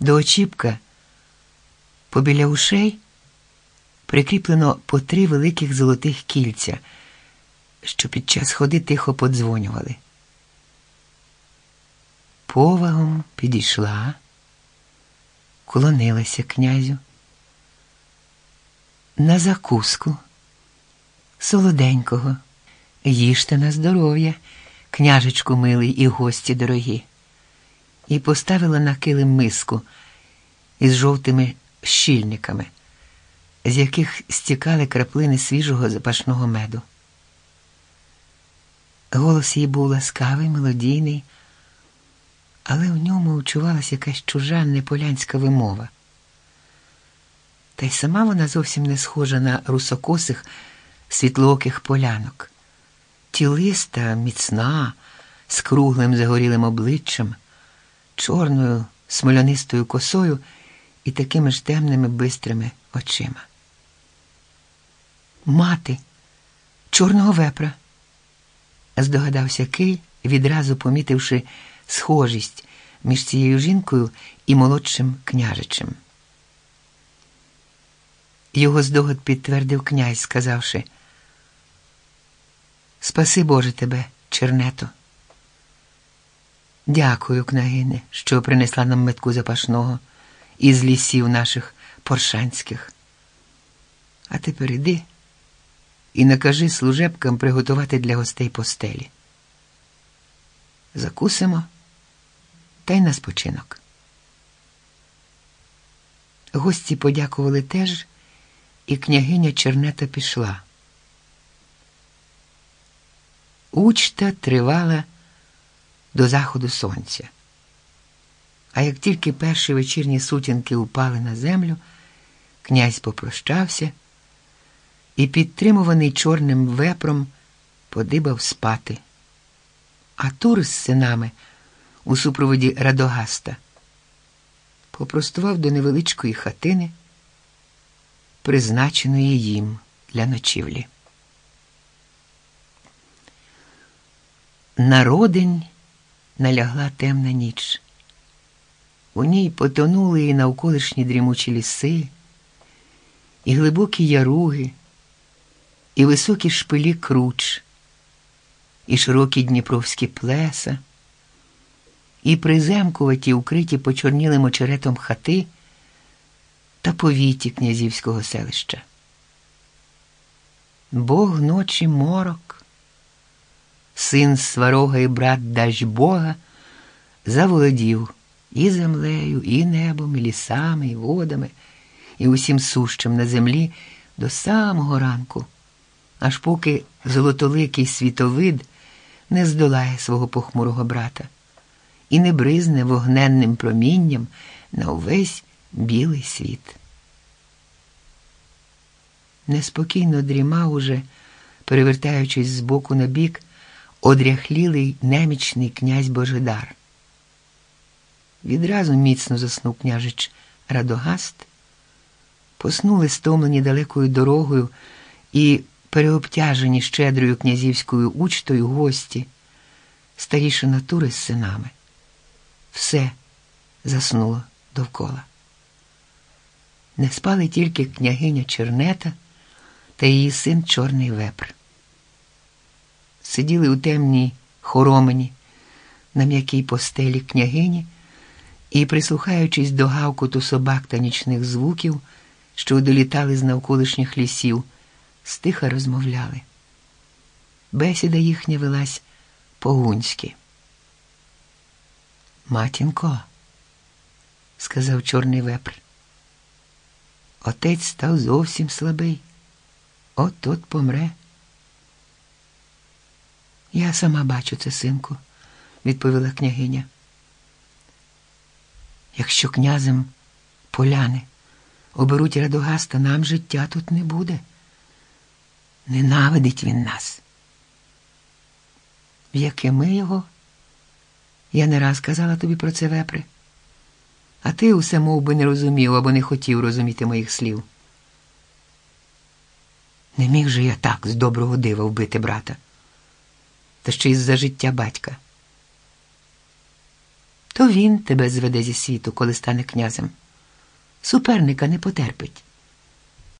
До очіпка побіля ушей прикріплено по три великих золотих кільця, що під час ходи тихо подзвонювали. Повагом підійшла, клонилася князю. На закуску солоденького, їжте на здоров'я, княжечку милий і гості дорогі, і поставила на килим миску із жовтими щільниками, з яких стікали краплини свіжого запашного меду. Голос її був ласкавий, мелодійний, але в ньому вчувалася якась чужа неполянська вимова. Та й сама вона зовсім не схожа на русокосих світлооких полянок, тілиста, міцна, з круглим загорілим обличчям, чорною смолянистою косою і такими ж темними бистрими очима. Мати чорного вепра, здогадався Кий, відразу помітивши схожість між цією жінкою і молодшим княжичем. Його здогад підтвердив князь, сказавши Спаси Боже тебе, чернето. Дякую, княгине, що принесла нам метку запашного із лісів наших поршанських. А тепер іди і накажи служебкам приготувати для гостей постелі. Закусимо та й на спочинок. Гості подякували теж, і княгиня Чернета пішла. Учта тривала до заходу сонця. А як тільки перші вечірні сутінки упали на землю, князь попрощався і, підтримуваний чорним вепром, подибав спати. А Тур з синами у супроводі Радогаста попростував до невеличкої хатини, призначеної їм для ночівлі. На родень налягла темна ніч. У ній потонули і навколишні дрімучі ліси, і глибокі яруги, і високі шпилі круч, і широкі дніпровські плеса, і приземкуваті, укриті почорнілим очеретом хати та повіті князівського селища. Бог ночі морок, син сварога і брат Дажбога заволодів і землею, і небом, і лісами, і водами, і усім сущим на землі до самого ранку, аж поки золотоликий світовид не здолає свого похмурого брата і не бризне вогненним промінням на увесь білий світ. Неспокійно дрімав уже, перевертаючись з боку на бік, одряхлілий немічний князь Божидар. Відразу міцно заснув княжич Радогаст, поснули стомлені далекою дорогою і переобтяжені щедрою князівською учтою гості, старіші натури з синами. Все заснуло довкола. Не спали тільки княгиня Чернета та її син Чорний Вепр. Сиділи у темній хоромині на м'якій постелі княгині і, прислухаючись до гавкоту собак та нічних звуків, що долітали з навколишніх лісів, стиха розмовляли. Бесіда їхня велась по-гунськи. Матінко, сказав Чорний вепр, отець став зовсім слабий. От от помре. Я сама бачу це, синку, відповіла княгиня. Якщо князем поляни оберуть Радогаста, нам життя тут не буде. Ненавидить він нас. В яке ми його? Я не раз казала тобі про це вепри, а ти усе мов би, не розумів або не хотів розуміти моїх слів. Не міг же я так з доброго дива вбити брата, та ще й за життя батька. то він тебе зведе зі світу, коли стане князем. Суперника не потерпить.